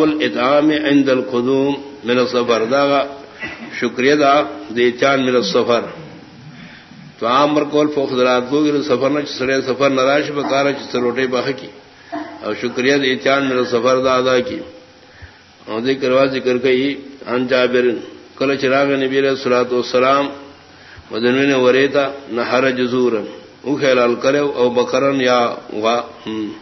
اطعام عند القدوم من السفر دا شکریہ دا، دے چان من السفر تو عام مرکول فخدرات کو گئے سفر نہ سڑے سفر نراش بکارا چ سروٹے باہ کی. اور شکریہ دے چان من السفر دا ادا کی. اور ذکر وا ذکر کئی، ان جابر، کل چراغ نبی علیہ الصلوۃ والسلام مدنوی نے وریتا نہ ہر جزورن. او خیال کرے، او بکرن یا وا